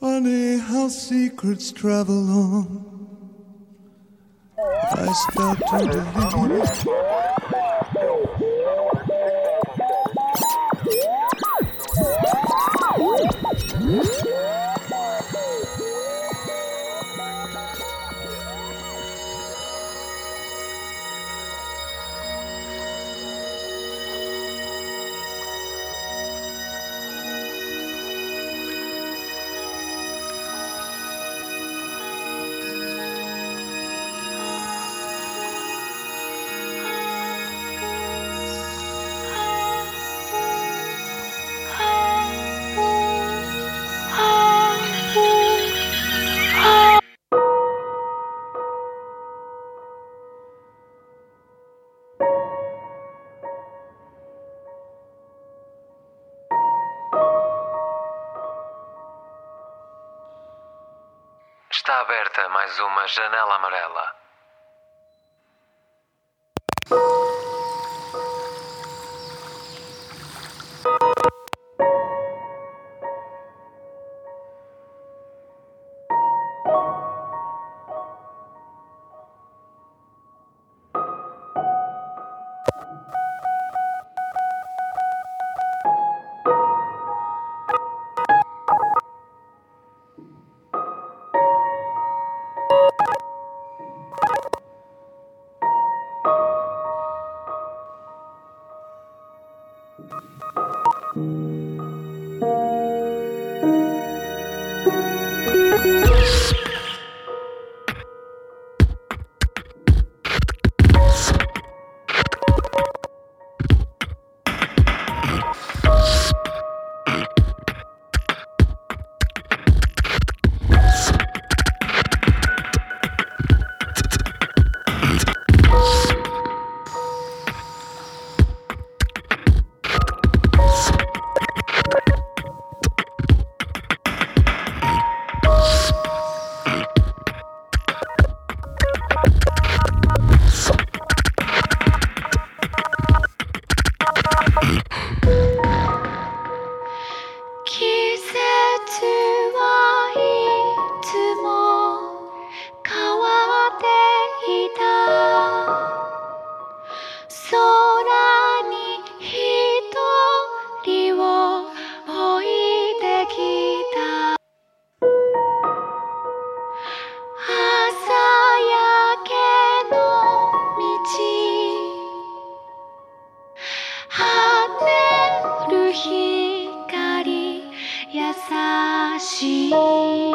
Funny how secrets travel on. I start to believe. 光優しい。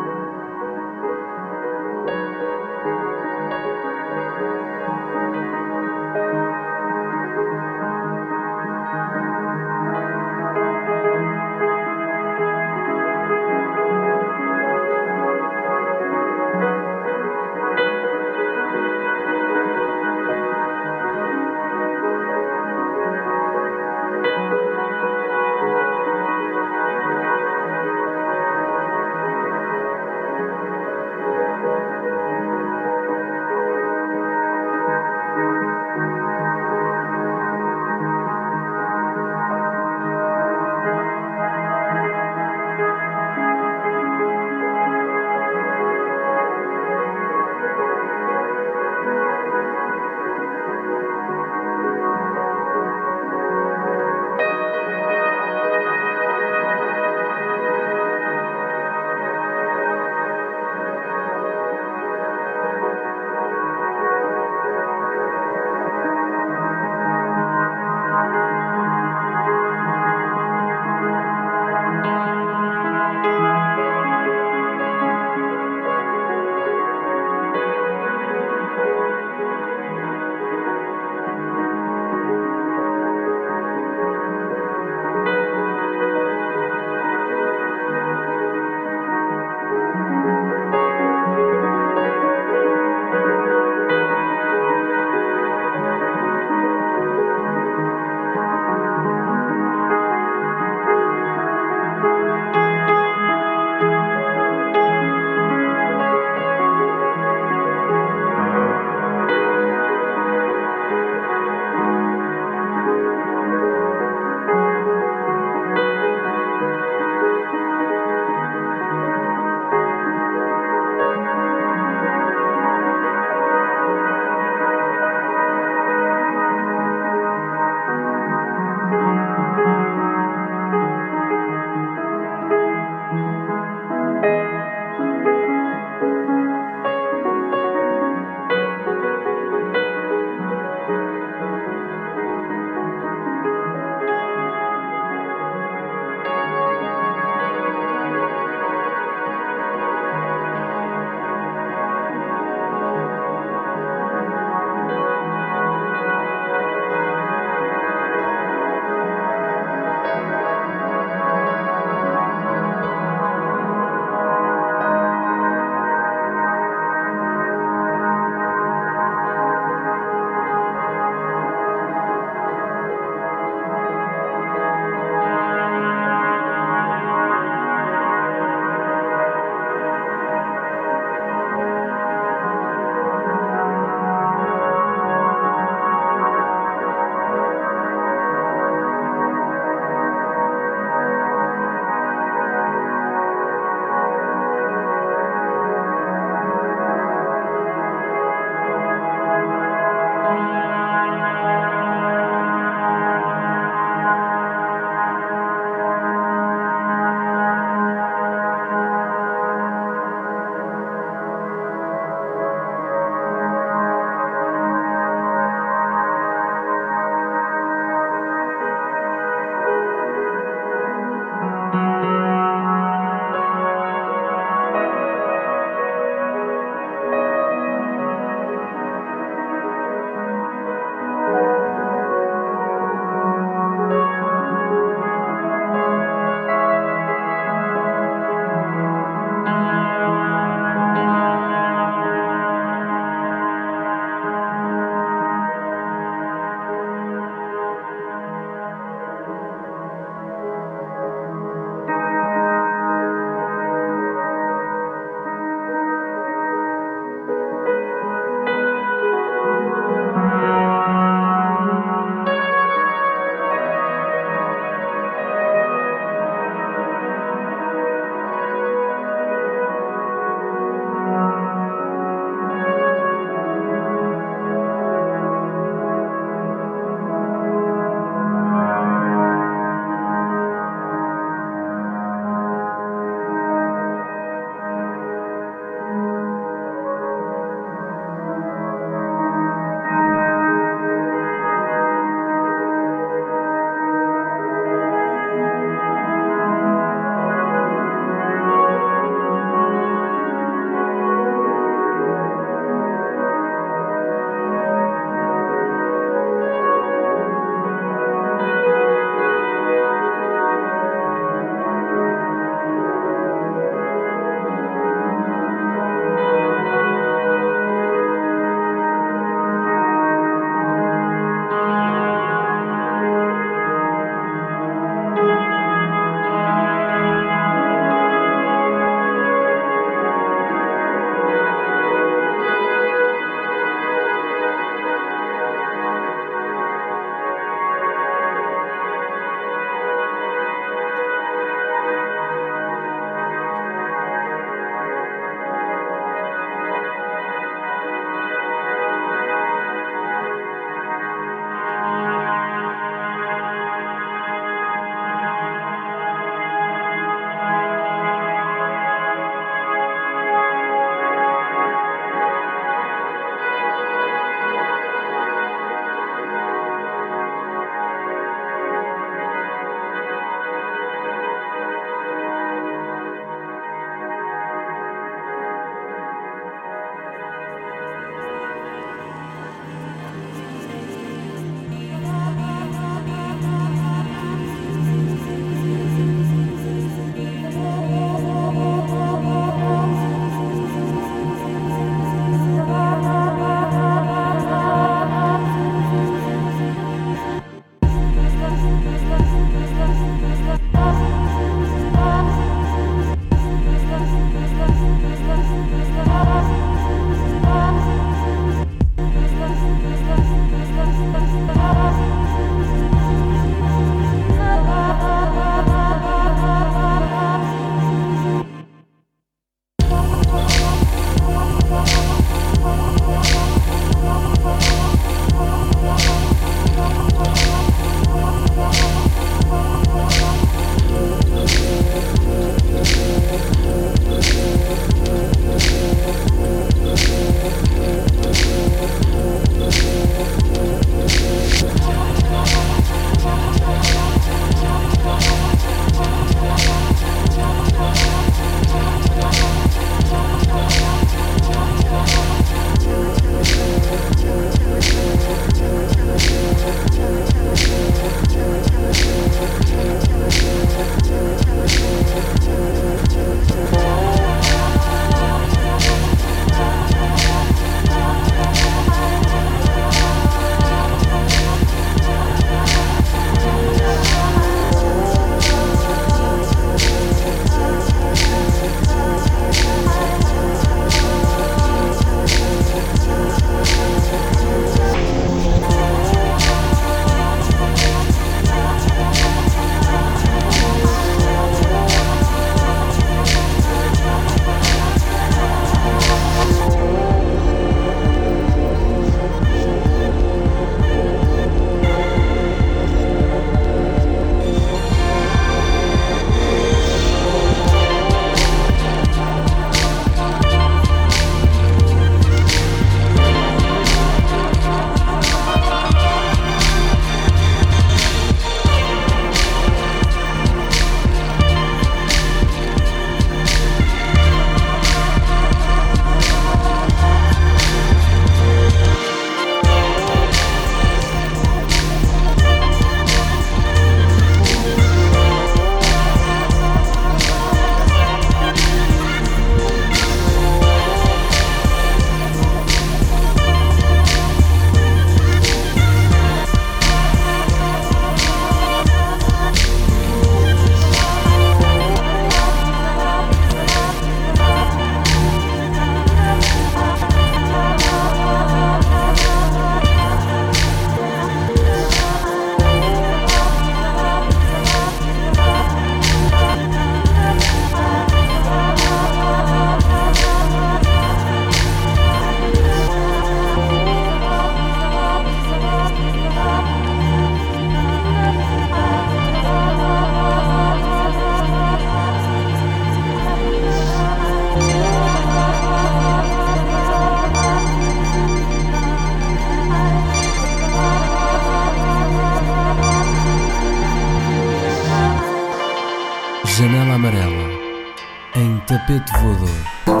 Tapete voador.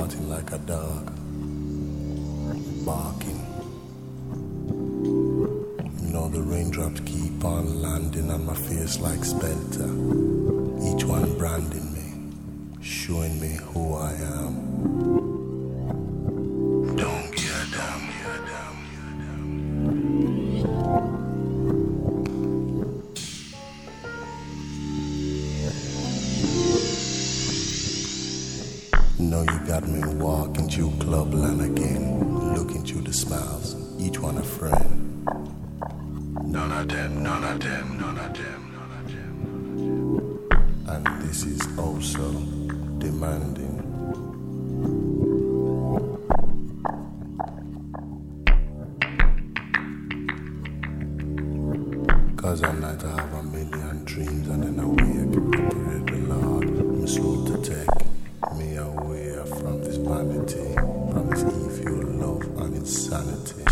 like a dog, barking. You know the raindrops keep on landing on my face like spelt. Cause at night I have a million dreams and then I wake up with the Lord. my slow to take me away from this vanity, from this evil love and insanity.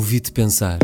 ouvi-te pensar.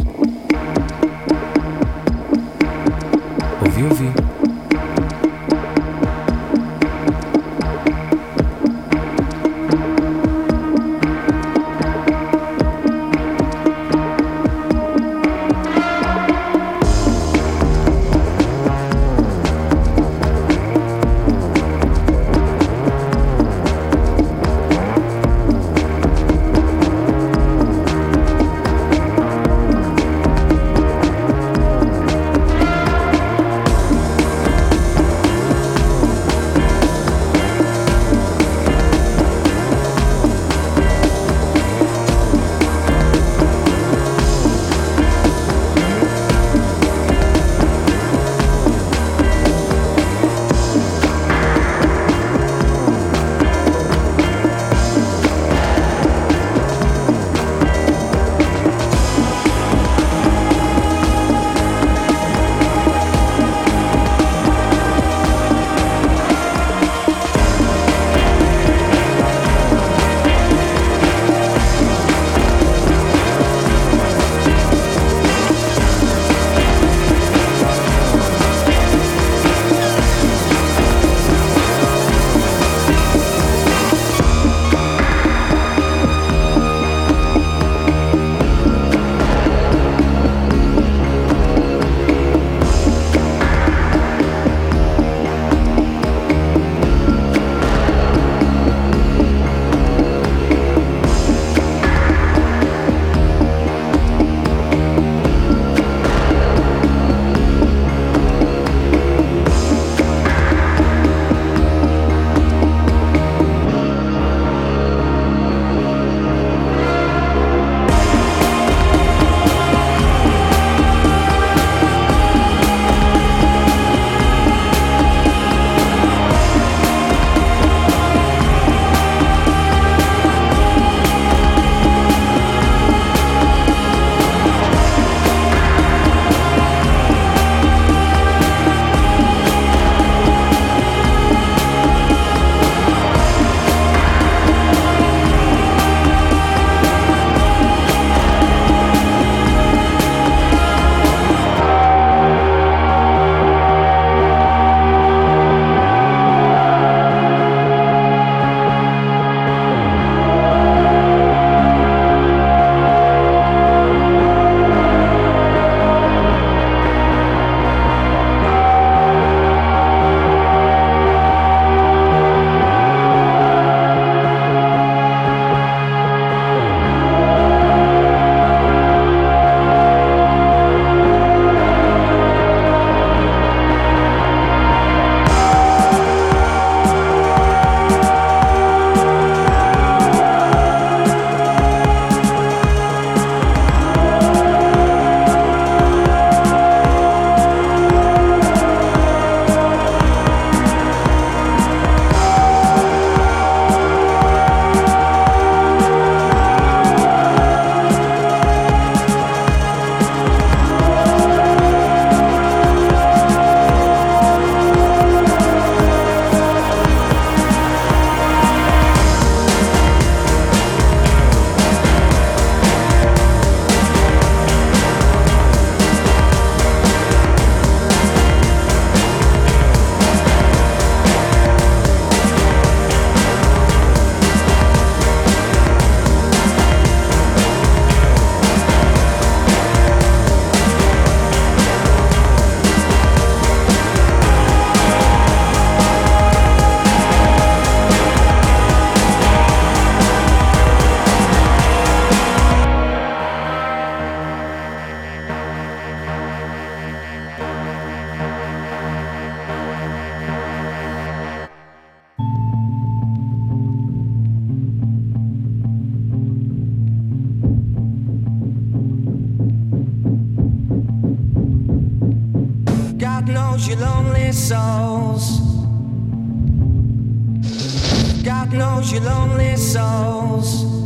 God knows your lonely souls.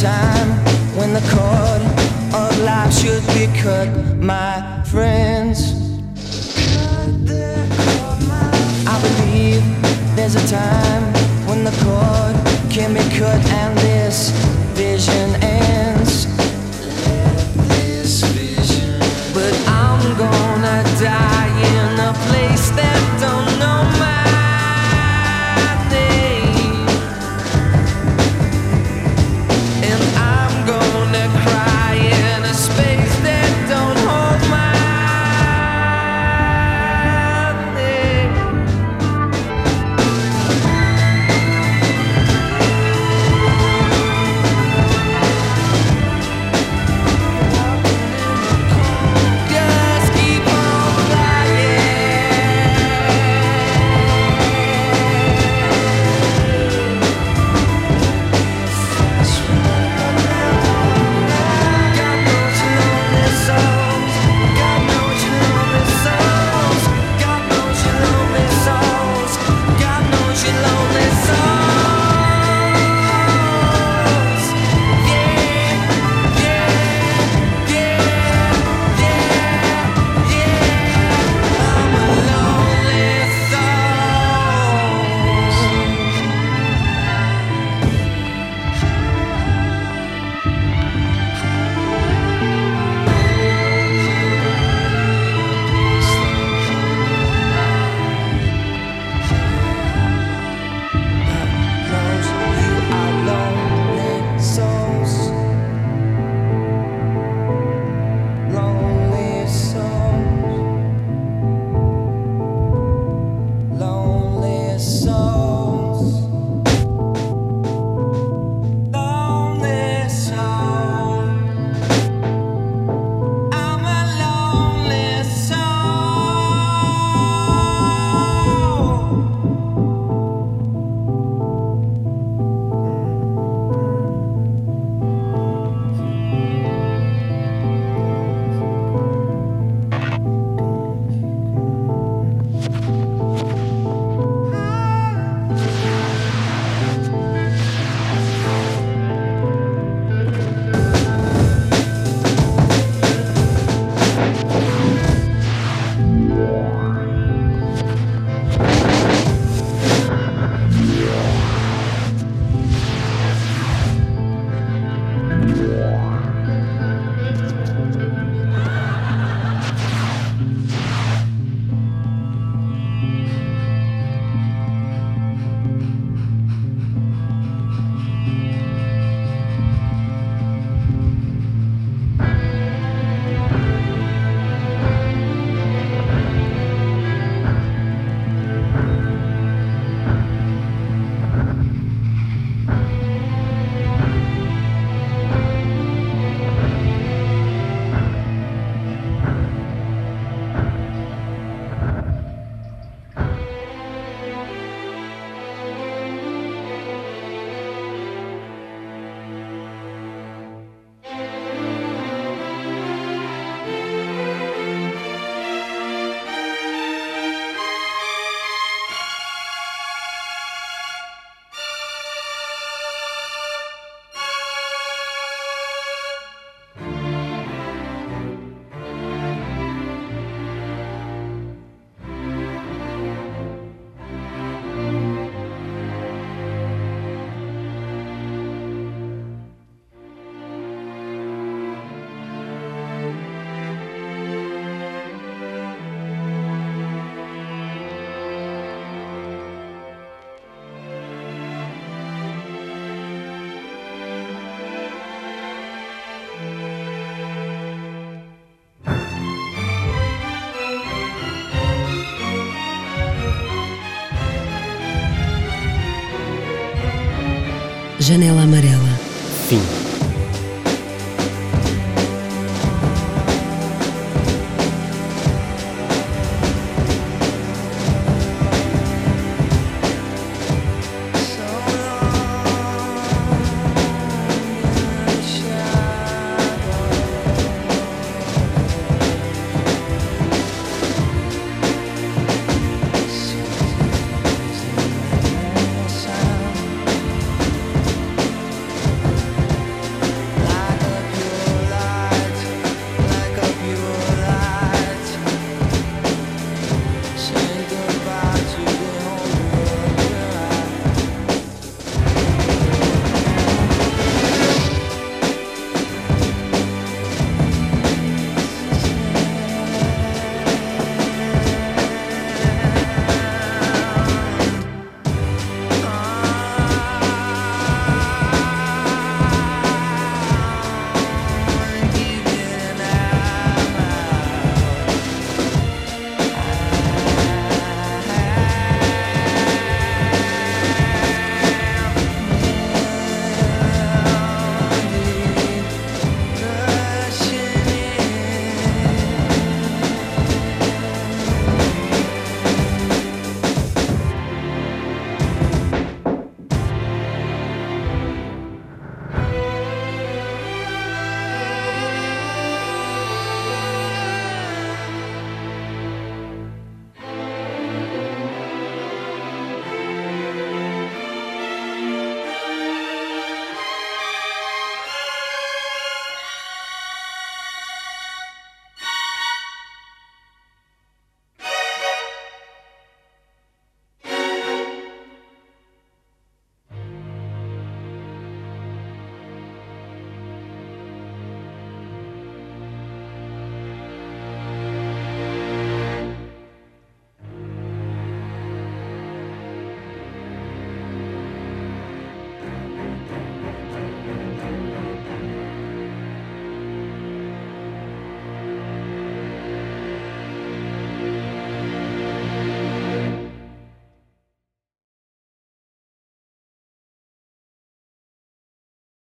time when the cord of life should be cut, my friends. I believe there's a time when the cord can be cut and Janela Amarela.